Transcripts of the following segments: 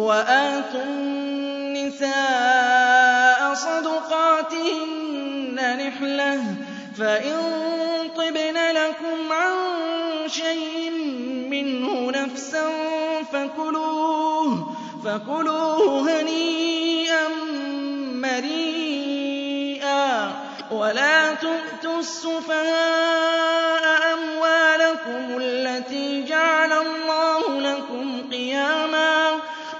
وآتوا النساء صدقاتهن نحلة فإن طبن لكم عن شيء منه نفسا فكلوه هنيئا مريئا. ولا تؤتوا السفهاء أموالكم التي جعل الله لكم قياما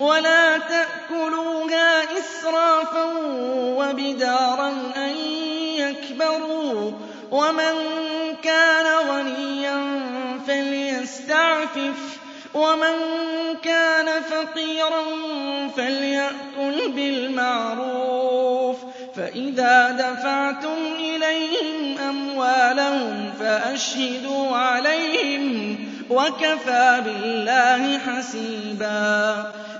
ولا تأكلوها إسرافا وبدارا أن يكبروا ومن كان غنيا فليستعفف ومن كان فقيرا فليأكل بالمعروف فإذا دفعتم إليهم أموالهم فأشهدوا عليهم وكفى بالله حسيبا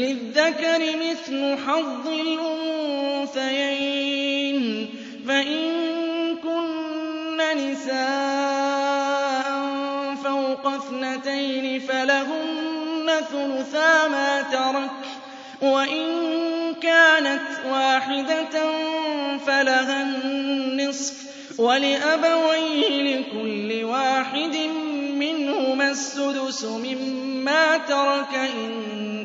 للذكر مثل حظ الأنثيين. فإن كن نساء فوق اثنتين فلهن ثلثا ما ترك وإن كانت واحدة فلها النصف ولأبويه لكل واحد منهما السدس مما ترك إن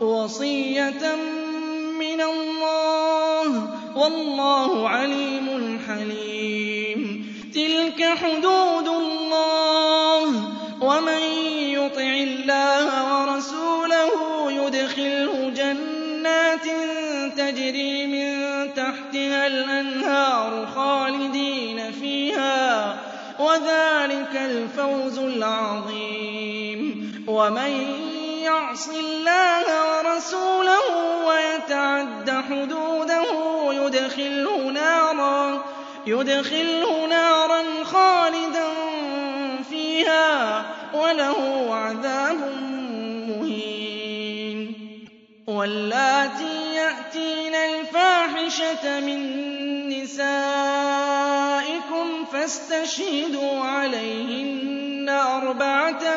وَصِيَّةً مِّنَ اللَّهِ ۗ وَاللَّهُ عَلِيمٌ حَلِيمٌ. تِلْكَ حُدُودُ اللَّهِ ۚ وَمَن يُطِعِ اللَّهَ وَرَسُولَهُ يُدْخِلْهُ جَنَّاتٍ تَجْرِي مِن تَحْتِهَا الْأَنْهَارُ خَالِدِينَ فِيهَا ۚ وَذَٰلِكَ الْفَوْزُ الْعَظِيمُ. يَعْصِ اللَّهَ وَرَسُولَهُ وَيَتَعَدَّ حُدُودَهُ يُدْخِلْهُ نَارًا خَالِدًا فِيهَا وَلَهُ عَذَابٌ مُّهِينٌ. وَاللَّاتِي يَأْتِينَ الْفَاحِشَةَ مِن نِّسَائِكُمْ فَاسْتَشْهِدُوا عَلَيْهِنَّ أَرْبَعَةً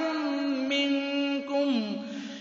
مِّنكُمْ ۖ.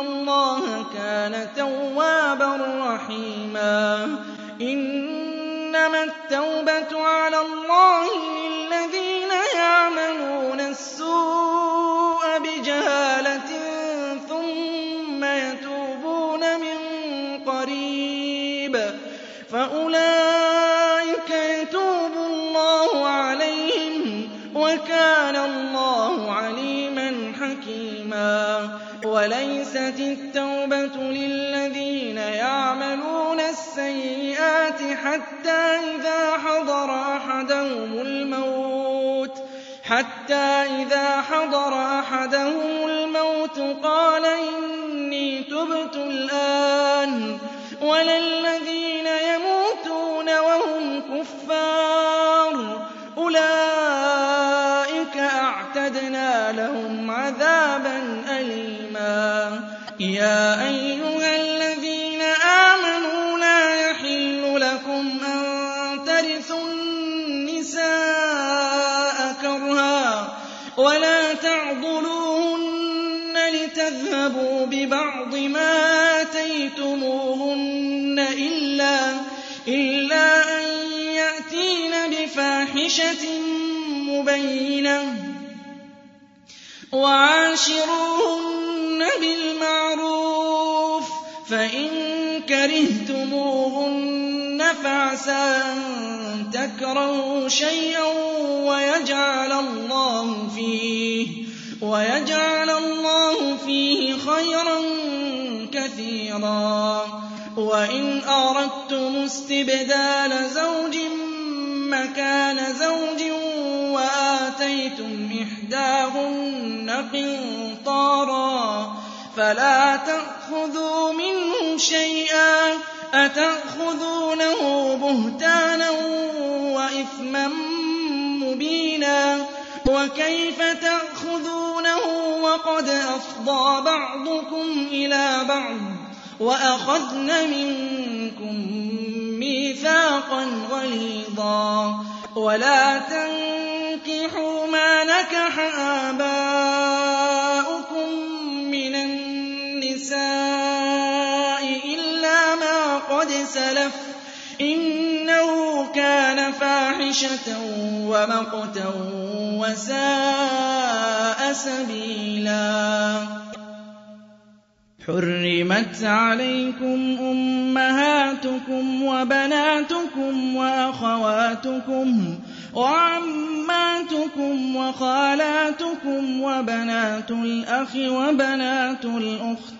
اللَّهَ كَانَ تَوَّابًا رَّحِيمًا إِنَّمَا التَّوْبَةُ عَلَى اللَّهِ لِلَّذِينَ يَعْمَلُونَ السُّوءَ بِجَهَالَةٍ ثُمَّ يَتُوبُونَ مِن قَرِيبٍ فَأُولَٰئِكَ وَلَيْسَتِ التَّوْبَةُ لِلَّذِينَ يَعْمَلُونَ السَّيِّئَاتِ حَتَّىٰ إِذَا حَضَرَ أَحَدَهُمُ الْمَوْتُ قَالَ إِنِّي تُبْتُ الْآنَ ۖ وَلَا الَّذِينَ يَمُوتُونَ وَهُمْ كُفَّارٌ ۚ أُولَٰئِكَ أَعْتَدْنَا لَهُمْ عَذَابًا يَا أَيُّهَا الَّذِينَ آمَنُوا لَا يَحِلُّ لَكُمْ أَن تَرِثُوا النِّسَاءَ كَرْهًا وَلَا تَعْضُلُوهُنَّ لِتَذْهَبُوا بِبَعْضِ مَا آتَيْتُمُوهُنَّ إِلَّا أَن يَأْتِينَ بِفَاحِشَةٍ مُّبَيِّنَةٍ ۚ وَعَاشِرُوهُنَّ فَإِن كَرِهْتُمُوهُنَّ فَعَسَىٰ أَن تَكْرَهُوا شَيْئًا وَيَجْعَلَ اللَّهُ فِيهِ خَيْرًا كَثِيرًا. وَإِنْ أَرَدتُّمُ اسْتِبْدَالَ زَوْجٍ مَّكَانَ زَوْجٍ وَآتَيْتُمْ إِحْدَاهُنَّ قِنطَارًا فَلَا تَأْخُذُوا مِنْهُ شَيْئًا ۚ أَتَأْخُذُونَهُ بُهْتَانًا وَإِثْمًا مُّبِينًا وَكَيْفَ تَأْخُذُونَهُ وَقَدْ أَفْضَىٰ بَعْضُكُمْ إِلَىٰ بَعْضٍ وَأَخَذْنَ مِنكُم مِّيثَاقًا غَلِيظًا وَلَا تَنكِحُوا مَا نَكَحَ آبَاؤُكُم سَلَفَ ۚ إِنَّهُ كَانَ فَاحِشَةً وَمَقْتًا وَسَاءَ سَبِيلًا. حُرِّمَتْ عَلَيْكُمْ أُمَّهَاتُكُمْ وَبَنَاتُكُمْ وَأَخَوَاتُكُمْ وَعَمَّاتُكُمْ وَخَالَاتُكُمْ وَبَنَاتُ الْأَخِ وَبَنَاتُ الْأُخْتِ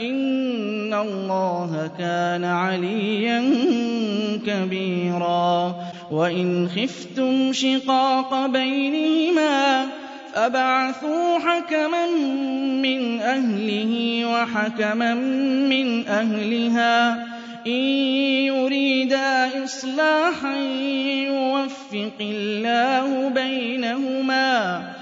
إِنَّ اللَّهَ كَانَ عَلِيًّا كَبِيرًا وَإِنْ خِفْتُمْ شِقَاقَ بَيْنِهِمَا فَابْعَثُوا حَكَمًا مِّنْ أَهْلِهِ وَحَكَمًا مِّنْ أَهْلِهَا ۖ إِن يُرِيدَا إِصْلَاحًا يُوَفِّقِ اللَّهُ بَيْنَهُمَا ۗ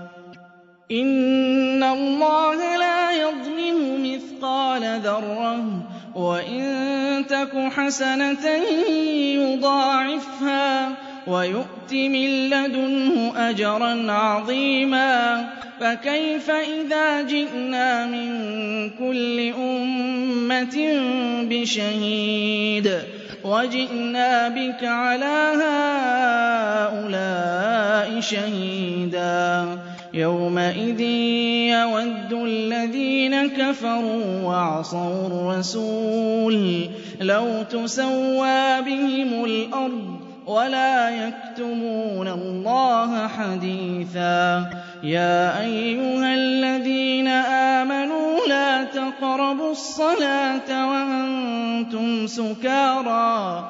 إِنَّ اللَّهَ لَا يَظْلِمُ مِثْقَالَ ذَرَّةٍ ۖ وَإِن تَكُ حَسَنَةً يُضَاعِفْهَا وَيُؤْتِ مِن لَّدُنْهُ أَجْرًا عَظِيمًا فَكَيْفَ إِذَا جِئْنَا مِن كُلِّ أُمَّةٍ بِشَهِيدٍ وَجِئْنَا بِكَ عَلَىٰ هَٰؤُلَاءِ شَهِيدًا يَوْمَئِذٍ يَوَدُّ الَّذِينَ كَفَرُوا وَعَصَوُا الرَّسُولَ لَوْ تُسَوَّىٰ بِهِمُ الْأَرْضُ وَلَا يَكْتُمُونَ اللَّهَ حَدِيثًا يَا أَيُّهَا الَّذِينَ آمَنُوا لَا تَقْرَبُوا الصَّلَاةَ وَأَنتُمْ سُكَارَىٰ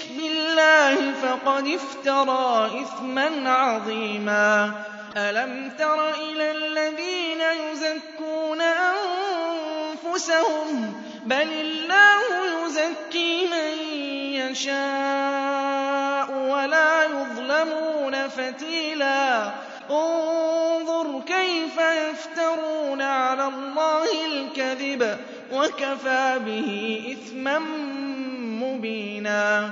بِاللَّهِ فَقَدِ افْتَرَىٰ إِثْمًا عَظِيمًا. أَلَمْ تَرَ إِلَى الَّذِينَ يُزَكُّونَ أَنفُسَهُم ۚ؟ بَلِ اللَّهُ يُزَكِّي مَن يَشَاءُ وَلَا يُظْلَمُونَ فَتِيلًا. انظُرْ كَيْفَ يَفْتَرُونَ عَلَى اللَّهِ الْكَذِبَ وَكَفَىٰ بِهِ إِثْمًا مُّبِينًا.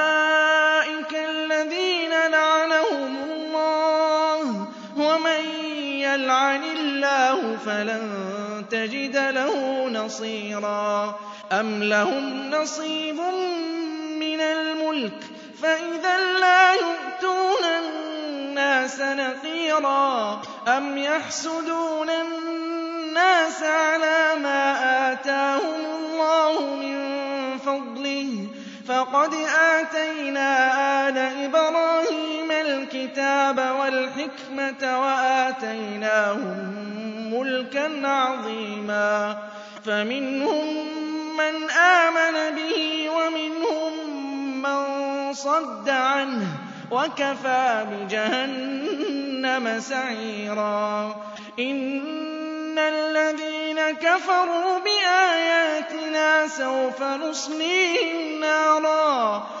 اللَّهُ فَلَن تَجِدَ لَهُ نَصِيرًا أَمْ لَهُمْ نَصِيبٌ مِّنَ الْمُلْكِ فَإِذًا لَّا يُؤْتُونَ النَّاسَ نَقِيرًا أَمْ يَحْسُدُونَ النَّاسَ عَلَىٰ مَا آتَاهُمُ اللَّهُ مِن فَضْلِهِ ۖ فَقَدْ آتَيْنَا آلَ إِبْرَاهِيمَ الْكِتَابَ وَالْحِكْمَةَ وَآتَيْنَاهُم مُّلْكًا عَظِيمًا. فَمِنْهُم مَّنْ آمَنَ بِهِ وَمِنْهُم مَّن صَدَّ عَنْهُ ۚ وَكَفَىٰ بِجَهَنَّمَ سَعِيرًا. إِنَّ الَّذِينَ كَفَرُوا بِآيَاتِنَا سَوْفَ نُصْلِيهِمْ نَارًا.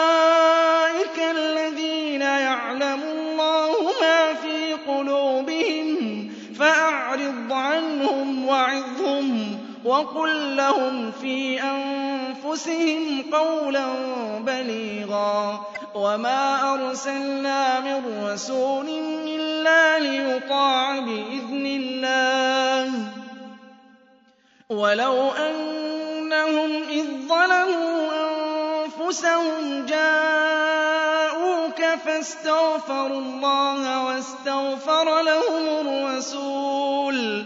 وَقُل لَّهُمْ فِي أَنفُسِهِمْ قَوْلًا بَلِيغًا وَمَا أَرْسَلْنَا مِن رَّسُولٍ إِلَّا لِيُطَاعَ بِإِذْنِ اللَّهِ ۚ. وَلَوْ أَنَّهُمْ إِذ ظَّلَمُوا أَنفُسَهُمْ جَاءُوكَ فَاسْتَغْفَرُوا اللَّهَ وَاسْتَغْفَرَ لَهُمُ الرَّسُولُ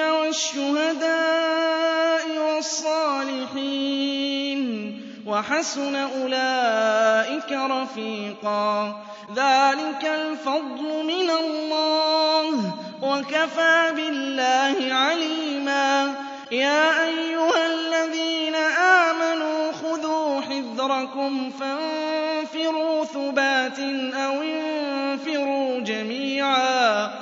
وَالشُّهَدَاءِ الصَّالِحِينَ وَحَسُنَ أُولَٰئِكَ رَفِيقًا. ذَٰلِكَ الْفَضْلُ مِنَ اللَّهِ ۚ وَكَفَىٰ بِاللَّهِ عَلِيمًا. يَا أَيُّهَا الَّذِينَ آمَنُوا خُذُوا حِذْرَكُمْ فَانفِرُوا ثُبَاتٍ أَوِ انفِرُوا جَمِيعًا.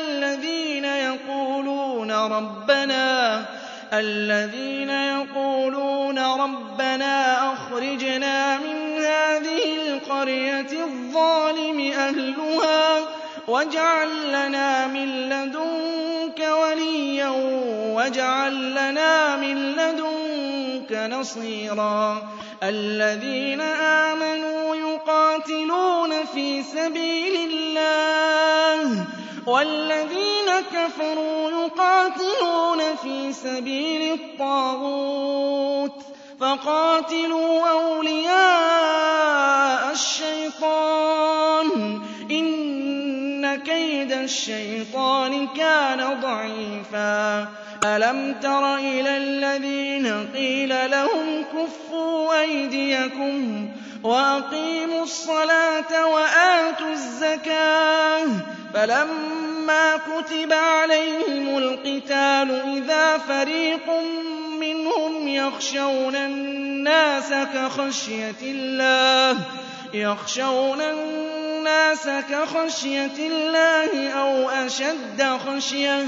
رَبَّنَا الَّذِينَ يَقُولُونَ رَبَّنَا أَخْرِجْنَا مِنْ هَٰذِهِ الْقَرْيَةِ الظَّالِمِ أَهْلُهَا وَاجْعَل لَّنَا مِن لَّدُنكَ وَلِيًّا وَاجْعَل لَّنَا مِن لَّدُنكَ نَصِيرًا الَّذِينَ آمَنُوا يُقَاتِلُونَ فِي سَبِيلِ اللَّهِ وَالَّذِينَ كَفَرُوا يُقَاتِلُونَ فِي سَبِيلِ الطَّاغُوتِ فَقَاتِلُوا أَوْلِيَاءَ الشَّيْطَانِ ۖ. إِنَّ كَيْدَ الشَّيْطَانِ كَانَ ضَعِيفًا. أَلَمْ تَرَ إِلَى الَّذِينَ قِيلَ لَهُمْ كُفُّوا أَيْدِيَكُمْ وَأَقِيمُوا الصَّلَاةَ وَآتُوا الزَّكَاةَ فَلَمَّا كُتِبَ عَلَيْهِمُ الْقِتَالُ إِذَا فَرِيقٌ مِّنْهُمْ يَخْشَوْنَ النَّاسَ كَخَشْيَةِ اللَّهِ يَخْشَوْنَ النَّاسَ كَخَشْيَةِ اللَّهِ أَوْ أَشَدَّ خَشْيَةً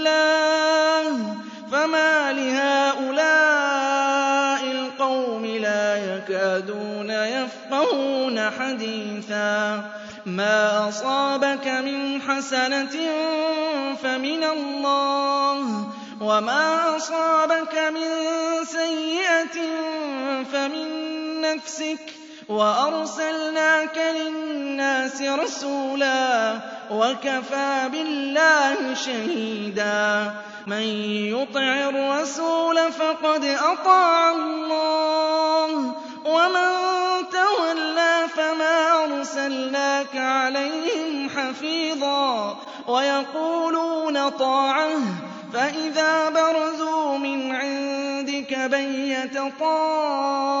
اللَّهِ فَمَالِ هَٰؤُلَاءِ الْقَوْمِ لَا يَكَادُونَ يَفْقَهُونَ حَدِيثًا مَا أَصَابَكَ مِنْ حَسَنَةٍ فَمِنَ اللَّهِ وَمَا أَصَابَكَ مِن سَيِّئَةٍ فَمِن نَّفْسِكَ ۚ وَأَرْسَلْنَاكَ لِلنَّاسِ رَسُولًا ۚ وَكَفَىٰ بِاللَّهِ شَهِيدًا. مَّن يُطِعِ الرَّسُولَ فَقَدْ أَطَاعَ اللَّهَ ۖ وَمَن تَوَلَّىٰ فَمَا أَرْسَلْنَاكَ عَلَيْهِمْ حَفِيظًا. وَيَقُولُونَ طَاعَةٌ فَإِذَا بَرَزُوا مِنْ عِندِكَ بَيَّتَ طَائِفَةٌ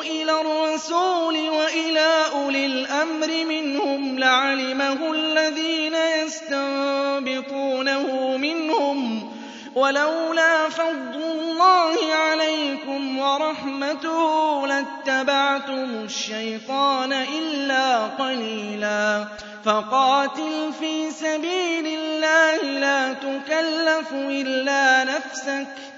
إِلَى الرَّسُولِ وَإِلَىٰ أُولِي الْأَمْرِ مِنْهُمْ لَعَلِمَهُ الَّذِينَ يَسْتَنبِطُونَهُ مِنْهُمْ ۗ وَلَوْلَا فَضْلُ اللَّهِ عَلَيْكُمْ وَرَحْمَتُهُ لَاتَّبَعْتُمُ الشَّيْطَانَ إِلَّا قَلِيلًا فَقَاتِلْ فِي سَبِيلِ اللَّهِ لَا تُكَلَّفُ إِلَّا نَفْسَكَ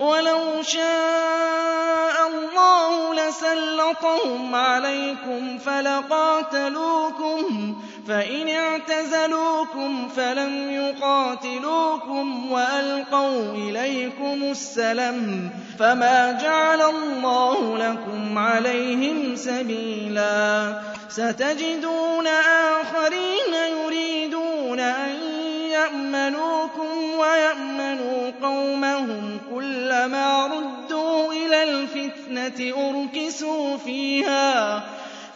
وَلَوْ شَاءَ اللَّهُ لَسَلَّطَهُمْ عَلَيْكُمْ فَلَقَاتَلُوكُمْ ۚ فَإِنِ اعْتَزَلُوكُمْ فَلَمْ يُقَاتِلُوكُمْ وَأَلْقَوْا إِلَيْكُمُ السَّلَمَ فَمَا جَعَلَ اللَّهُ لَكُمْ عَلَيْهِمْ سَبِيلًا. سَتَجِدُونَ آخَرِينَ يُرِيدُونَ أَن يَأْمَنُوكُمْ وَيَأْمَنُوا قَوْمَهُمْ كُلَّمَا رُدُّوا إِلَى الْفِتْنَةِ أُرْكِسُوا فِيهَا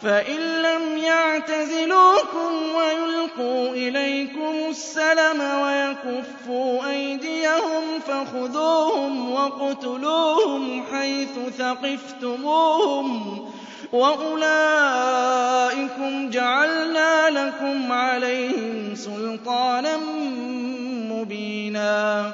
فَإِن لَّمْ يَعْتَزِلُوكُمْ وَيُلْقُوا إِلَيْكُمُ السَّلَمَ وَيَكُفُّوا أَيْدِيَهُمْ فَخُذُوهُمْ وَاقْتُلُوهُمْ حَيْثُ ثَقِفْتُمُوهُمْ ۚ وَأُولَٰئِكُمْ جَعَلْنَا لَكُمْ عَلَيْهِمْ سُلْطَانًا مُّبِينًا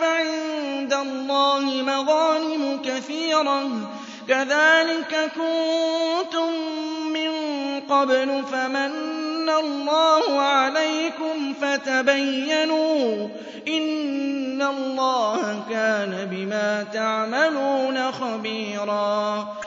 فَعِندَ اللَّهِ مَغَانِمُ كَثِيرَةٌ ۚ. كَذَٰلِكَ كُنتُم مِّن قَبْلُ فَمَنَّ اللَّهُ عَلَيْكُمْ فَتَبَيَّنُوا ۚ إِنَّ اللَّهَ كَانَ بِمَا تَعْمَلُونَ خَبِيرًا.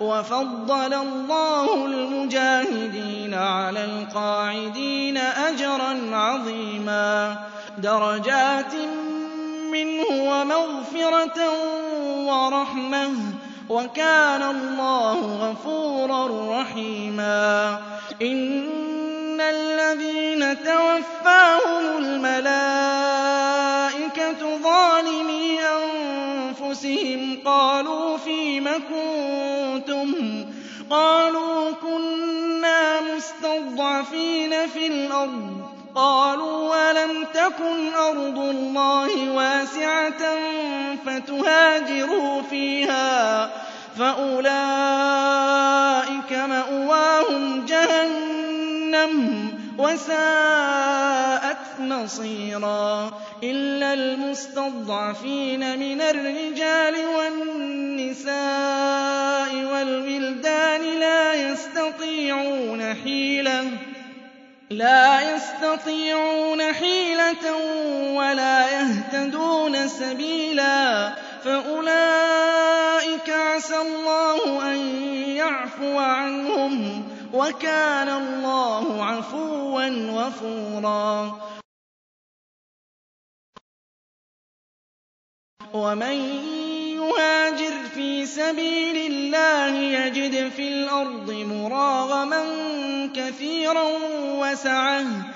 وَفَضَّلَ اللَّهُ الْمُجَاهِدِينَ عَلَى الْقَاعِدِينَ أَجْرًا عَظِيمًا. دَرَجَاتٍ مِّنْهُ وَمَغْفِرَةً وَرَحْمَةً ۚ. وَكَانَ اللَّهُ غَفُورًا رَّحِيمًا. إِنَّ الَّذِينَ تَوَفَّاهُمُ الْمَلَائِكَةُ ظَالِمِي أَنفُسِهِمْ قَالُوا فِيمَ كُنتُمْ ۖ؟ قَالُوا كُنَّا مُسْتَضْعَفِينَ فِي الْأَرْضِ ۚ. قَالُوا أَلَمْ تَكُنْ أَرْضُ اللَّهِ وَاسِعَةً فَتُهَاجِرُوا فِيهَا ۚ؟ فَأُولَٰئِكَ مَأْوَاهُمْ جَهَنَّمُ ۖ وَسَاءَتْ مَصِيرًا إِلَّا الْمُسْتَضْعَفِينَ مِنَ الرِّجَالِ وَالنِّسَاءِ وَالْوِلْدَانِ لَا يَسْتَطِيعُونَ حِيلَةً وَلَا يَهْتَدُونَ سَبِيلًا فَأُولَٰئِكَ عَسَى اللَّهُ أَن يَعْفُوَ عَنْهُمْ ۚ وَكَانَ اللَّهُ عَفُوًّا غَفُورًا. وَمَن يُهَاجِرْ فِي سَبِيلِ اللَّهِ يَجِدْ فِي الْأَرْضِ مُرَاغَمًا كَثِيرًا وَسَعَةً ۚ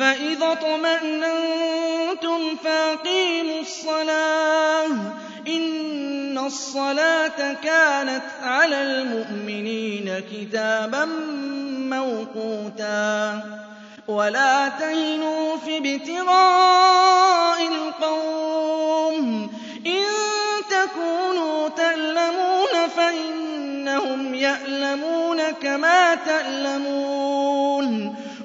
فَإِذَا اطْمَأْنَنتُمْ فَأَقِيمُوا الصَّلَاةَ ۚ إِنَّ الصَّلَاةَ كَانَتْ عَلَى الْمُؤْمِنِينَ كِتَابًا مَّوْقُوتًا وَلَا تَهِنُوا فِي ابْتِغَاءِ الْقَوْمِ إِن تَكُونُوا تَأْلَمُونَ فَإِنَّهُمْ يَأْلَمُونَ كَمَا تَأْلَمُونَ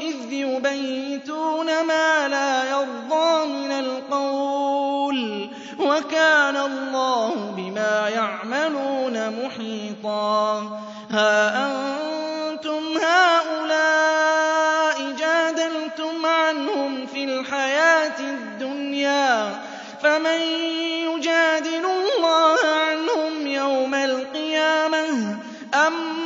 إِذْ يُبَيِّتُونَ مَا لَا يَرْضَىٰ مِنَ الْقَوْلِ ۚ وَكَانَ اللَّهُ بِمَا يَعْمَلُونَ مُحِيطًا هَا أَنتُمْ هَٰؤُلَاءِ جَادَلْتُمْ عَنْهُمْ فِي الْحَيَاةِ الدُّنْيَا فَمَن يُجَادِلُ اللَّهَ عَنْهُمْ يَوْمَ الْقِيَامَةِ أَم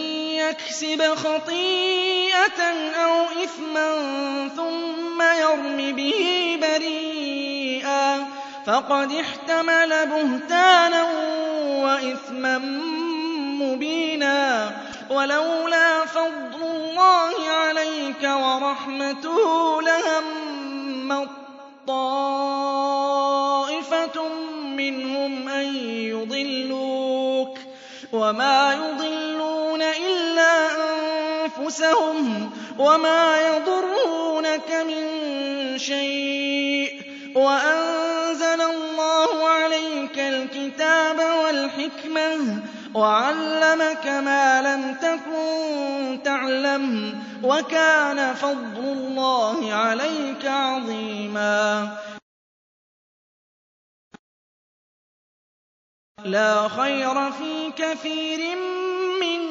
يَكْسِبْ خَطِيئَةً أَوْ إِثْمًا ثُمَّ يَرْمِ بِهِ بَرِيئًا فَقَدِ احْتَمَلَ بُهْتَانًا وَإِثْمًا مُّبِينًا وَلَوْلَا فَضْلُ اللَّهِ عَلَيْكَ وَرَحْمَتُهُ لَهَمَّت طَّائِفَةٌ مِّنْهُمْ أَن يُضِلُّوكَ ۖ وَمَا يُضِلُّونَ أَنفُسَهُمْ ۖ وَمَا يَضُرُّونَكَ مِن شَيْءٍ ۚ وَأَنزَلَ اللَّهُ عَلَيْكَ الْكِتَابَ وَالْحِكْمَةَ وَعَلَّمَكَ مَا لَمْ تَكُن تَعْلَمُ ۚ وَكَانَ فَضْلُ اللَّهِ عَلَيْكَ عَظِيمًا. لَّا خَيْرَ فِي كَثِيرٍ مِّن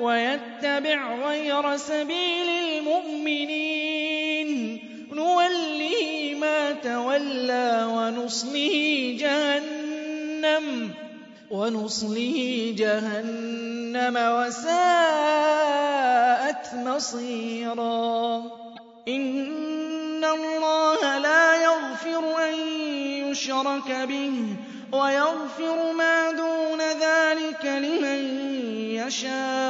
وَيَتَّبِعْ غَيْرَ سَبِيلِ الْمُؤْمِنِينَ. نُوَلِّهِ مَا تَوَلَّىٰ وَنُصْلِهِ جَهَنَّمَ وَنُصْلِهِ جَهَنَّمَ وَسَاءَتْ مَصِيرًا. إِنَّ اللَّهَ لَا يَغْفِرُ أَن يُشْرَكَ بِهِ وَيَغْفِرُ مَا دُونَ ذَٰلِكَ لِمَن يَشَاءُ ۚ.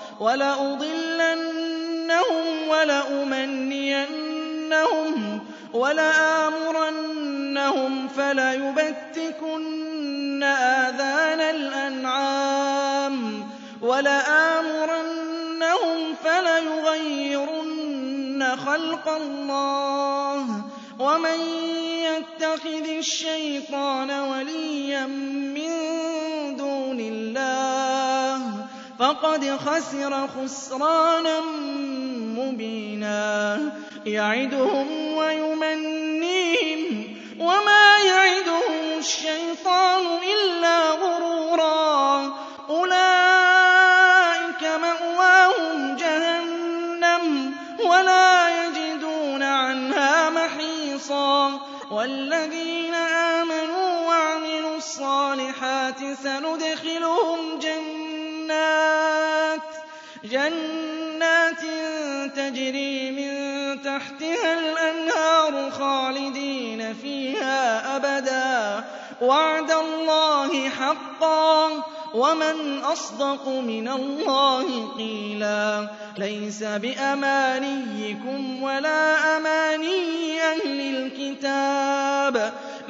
وَلَأُضِلَّنَّهُمْ وَلَأُمَنِّيَنَّهُمْ وَلَآمُرَنَّهُمْ فَلَيُبَتِّكُنَّ آذَانَ الْأَنْعَامِ وَلَآمُرَنَّهُمْ فَلَيُغَيِّرُنَّ خَلْقَ اللَّهِ ۚ وَمَن يَتَّخِذِ الشَّيْطَانَ وَلِيًّا مِّن دُونِ اللَّهِ فَقَدْ خَسِرَ خُسْرَانًا مُّبِينًا. يَعِدُهُمْ وَيُمَنِّيهِمْ ۖ وَمَا يَعِدُهُمُ الشَّيْطَانُ إِلَّا غُرُورًا. أُولَٰئِكَ مَأْوَاهُمْ جَهَنَّمُ وَلَا يَجِدُونَ عَنْهَا مَحِيصًا. وَالَّذِينَ آمَنُوا وَعَمِلُوا الصَّالِحَاتِ سَنُدْخِلُهُمْ جَنَّاتٍ تَجْرِي مِن تَحْتِهَا الْأَنْهَارُ خَالِدِينَ فِيهَا أَبَدًا ۖ. وَعْدَ اللَّهِ حَقًّا ۚ. وَمَنْ أَصْدَقُ مِنَ اللَّهِ قِيلًا. لَّيْسَ بِأَمَانِيِّكُمْ وَلَا أَمَانِيِّ أَهْلِ الْكِتَابِ ۗ.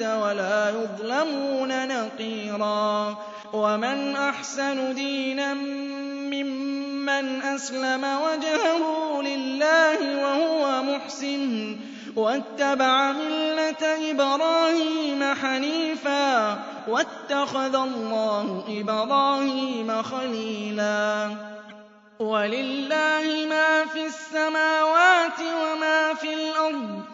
وَلَا يُظْلَمُونَ نَقِيرًا. وَمَنْ أَحْسَنُ دِينًا مِّمَّنْ أَسْلَمَ وَجْهَهُ لِلَّهِ وَهُوَ مُحْسِنٌ. وَاتَّبَعَ مِلَّةَ إِبْرَاهِيمَ حَنِيفًا ۗ. وَاتَّخَذَ اللَّهُ إِبْرَاهِيمَ خَلِيلًا. وَلِلَّهِ مَا فِي السَّمَاوَاتِ وَمَا فِي الْأَرْضِ ۚ.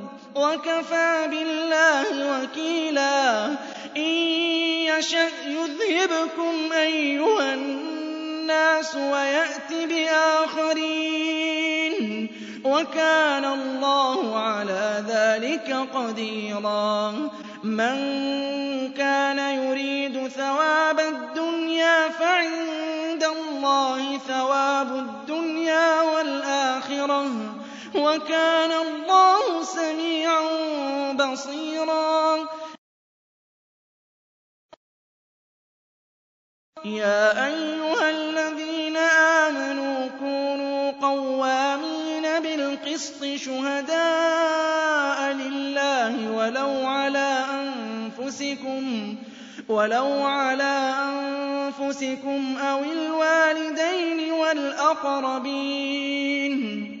وَكَفَىٰ بِاللَّهِ وَكِيلًا. إِن يَشَأْ يُذْهِبْكُمْ أَيُّهَا النَّاسُ وَيَأْتِ بِآخَرِينَ ۚ. وَكَانَ اللَّهُ عَلَىٰ ذَٰلِكَ قَدِيرًا. مَّن كَانَ يُرِيدُ ثَوَابَ الدُّنْيَا فَعِندَ اللَّهِ ثَوَابُ الدُّنْيَا وَالْآخِرَةِ ۚ. وَكَانَ اللَّهُ سَمِيعًا بَصِيرًا. يَا أَيُّهَا الَّذِينَ آمَنُوا كُونُوا قَوَّامِينَ بِالْقِسْطِ شُهَدَاءَ لِلَّهِ وَلَوْ عَلَىٰ أَنفُسِكُمْ أَوِ الْوَالِدَيْنِ وَالْأَقْرَبِينَ ۚ.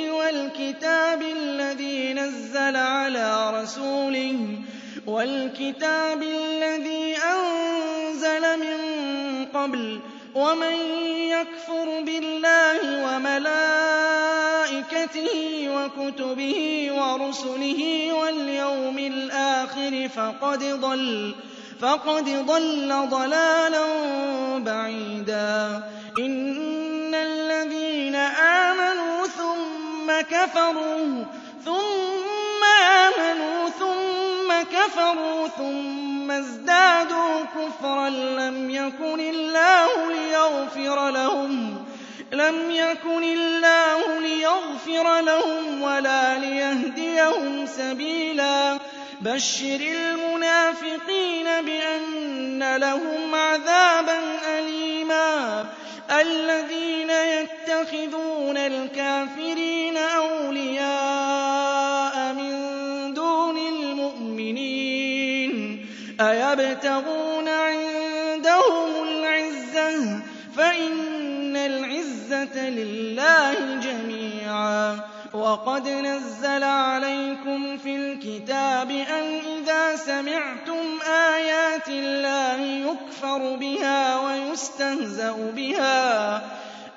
وَالْكِتَابِ الَّذِي نَزَّلَ عَلَىٰ رَسُولِهِ وَالْكِتَابِ الَّذِي أَنزَلَ مِن قَبْلُ ۚ وَمَن يَكْفُرْ بِاللَّهِ وَمَلَائِكَتِهِ وَكُتُبِهِ وَرُسُلِهِ وَالْيَوْمِ الْآخِرِ فَقَدْ ضَلَّ ضَلَالًا بَعِيدًا. ثُمَّ كَفَرُوا ثُمَّ ازْدَادُوا كُفْرًا لَّمْ يَكُنِ اللَّهُ لِيَغْفِرَ لَهُمْ وَلَا لِيَهْدِيَهُمْ سَبِيلًا بَشِّرِ الْمُنَافِقِينَ بِأَنَّ لَهُمْ عَذَابًا أَلِيمًا الَّذِينَ يَتَّخِذُونَ الْكَافِرِينَ أَوْلِيَاءَ مِن دُونِ الْمُؤْمِنِينَ أَيَبْتَغُونَ عِندَهُمُ الْعِزَّةَ؟ فَإِنَّ الْعِزَّةَ لِلَّهِ جَمِيعًا. وَقَدْ نَزَّلَ عَلَيْكُمْ فِي الْكِتَابِ أَنْ إِذَا سَمِعْتُمْ آيَاتِ اللَّهِ يُكْفَرُ بِهَا وَيُسْتَهْزَأُ بِهَا.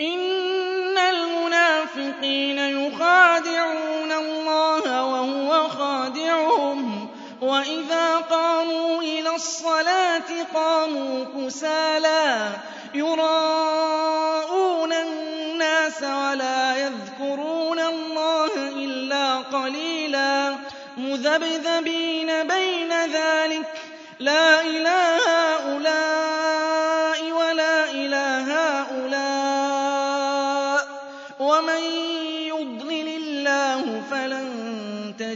إِنَّ الْمُنَافِقِينَ يُخَادِعُونَ اللَّهَ وَهُوَ خَادِعُهُمْ وَإِذَا قَامُوا إِلَى الصَّلَاةِ قَامُوا كُسَالَىٰ يُرَاءُونَ النَّاسَ وَلَا يَذْكُرُونَ اللَّهَ إِلَّا قَلِيلًا مُّذَبْذَبِينَ بَيْنَ ذَٰلِكَ لَا إِلَىٰ هَٰؤُلَاءِ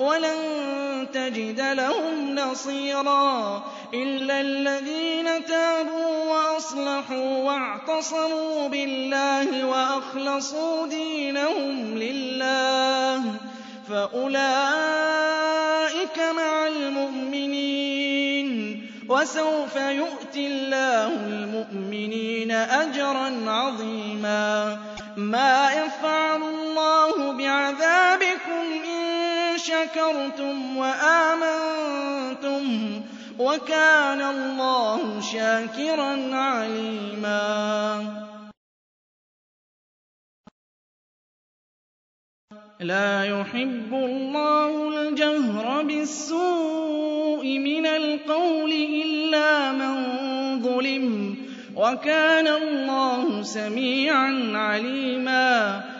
وَلَن تَجِدَ لَهُمْ نَصِيرًا إِلَّا الَّذِينَ تَابُوا وَأَصْلَحُوا وَاعْتَصَمُوا بِاللَّهِ وَأَخْلَصُوا دِينَهُمْ لِلَّهِ فَأُولَٰئِكَ مَعَ الْمُؤْمِنِينَ ۖ وَسَوْفَ يُؤْتِ اللَّهُ الْمُؤْمِنِينَ أَجْرًا عَظِيمًا مَا يَفْعَلُ اللَّهُ بِعَذَابِكُمْ إِن شَكَرْتُمْ وَآمَنتُمْ ۚ وَكَانَ اللَّهُ شَاكِرًا عَلِيمًا. لَا يُحِبُّ اللَّهُ الْجَهْرَ بِالسُّوءِ مِنَ الْقَوْلِ إِلَّا مَن ظُلِمَ ۚ وَكَانَ اللَّهُ سَمِيعًا عَلِيمًا.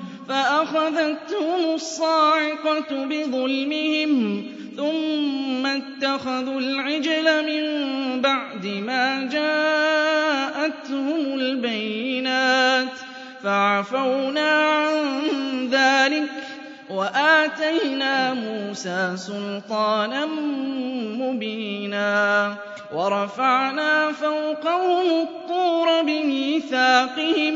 فَأَخَذَتْهُمُ الصَّاعِقَةُ بِظُلْمِهِمْ ثُمَّ اتَّخَذُوا الْعِجْلَ مِن بَعْدِ مَا جَاءَتْهُمُ الْبَيِّنَاتُ فَعَفَوْنَا عَن ذَٰلِكَ وَآتَيْنَا مُوسَىٰ سُلْطَانًا مُّبِينًا وَرَفَعْنَا فَوْقَهُمُ الطُّورَ بِمِيثَاقِهِمْ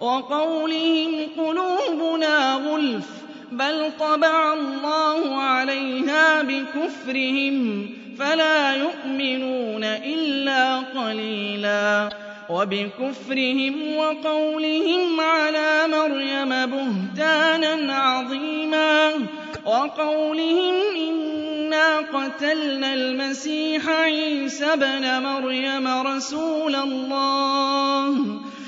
وَقَوْلِهِمْ قُلُوبُنَا غُلْفٌ بَلْ طَبَعَ اللَّهُ عَلَيْهَا بِكُفْرِهِمْ فَلَا يُؤْمِنُونَ إِلَّا قَلِيلًا. وَبِكُفْرِهِمْ وَقَوْلِهِمْ عَلَىٰ مَرْيَمَ بُهْتَانًا عَظِيمًا. وَقَوْلِهِمْ إِنَّا قَتَلْنَا الْمَسِيحَ عِيسَى ابْنَ مَرْيَمَ رَسُولَ اللَّهِ.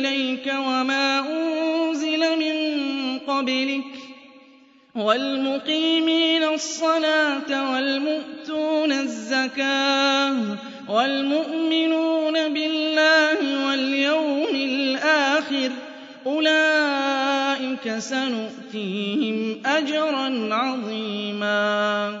إِلَيْكَ وَمَا أُنزِلَ مِن قَبْلِكَ وَالْمُقِيمِينَ الصَّلَاةَ وَالْمُؤْتُونَ الزَّكَاةَ وَالْمُؤْمِنُونَ بِاللَّهِ وَالْيَوْمِ الْآخِرِ ۚ أُولَٰئِكَ سَنُؤْتِيهِمْ أَجْرًا عَظِيمًا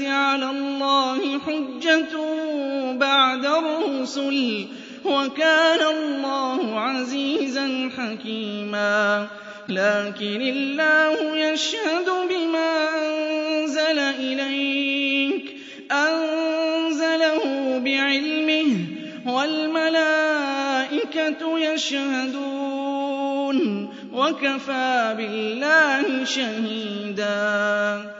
عَلَى اللَّهِ حُجَّةٌ بَعْدَ الرُّسُلِ ۚ وَكَانَ اللَّهُ عَزِيزًا حَكِيمًا. لَّٰكِنِ اللَّهُ يَشْهَدُ بِمَا أَنزَلَ إِلَيْكَ أَنزَلَهُ بِعِلْمِهِ ۖ وَالْمَلَائِكَةُ يَشْهَدُونَ ۚ وَكَفَىٰ بِاللَّهِ شَهِيدًا.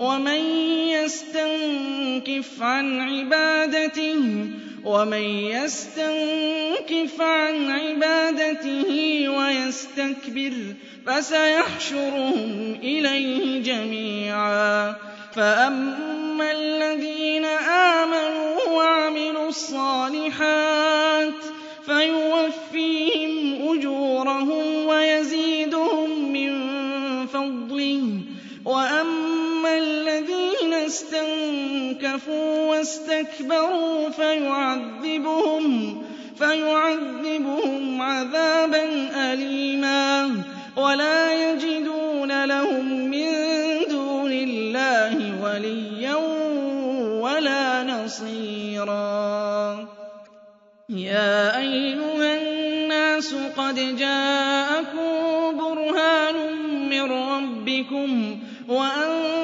ومن يستنكف عن عبادته ومن يستنكف عن عبادته ويستكبر فسيحشرهم إليه جميعا. فأما الذين آمنوا وعملوا الصالحات فيوفيهم أجورهم ويزيدهم من فضله. وأما استنكفوا واستكبروا فيعذبهم فيعذبهم عذابا أليما. ولا يجدون لهم من دون الله وليا ولا نصيرا. يا أيها الناس قد جاءكم برهان من ربكم وأنزلنا